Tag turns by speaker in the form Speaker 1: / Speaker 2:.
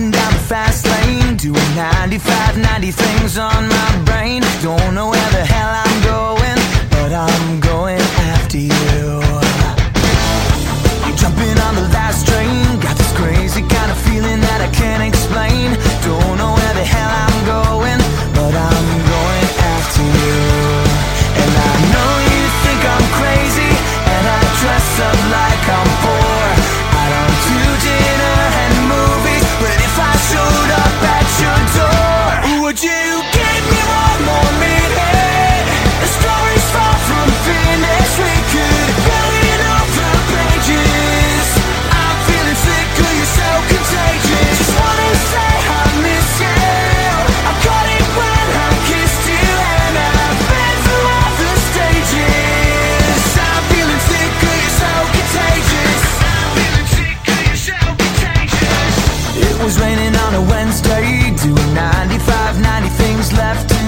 Speaker 1: Riding down the fast lane, doing 95, 90 things on my brain. Don't know where the hell I'm. have 90 things left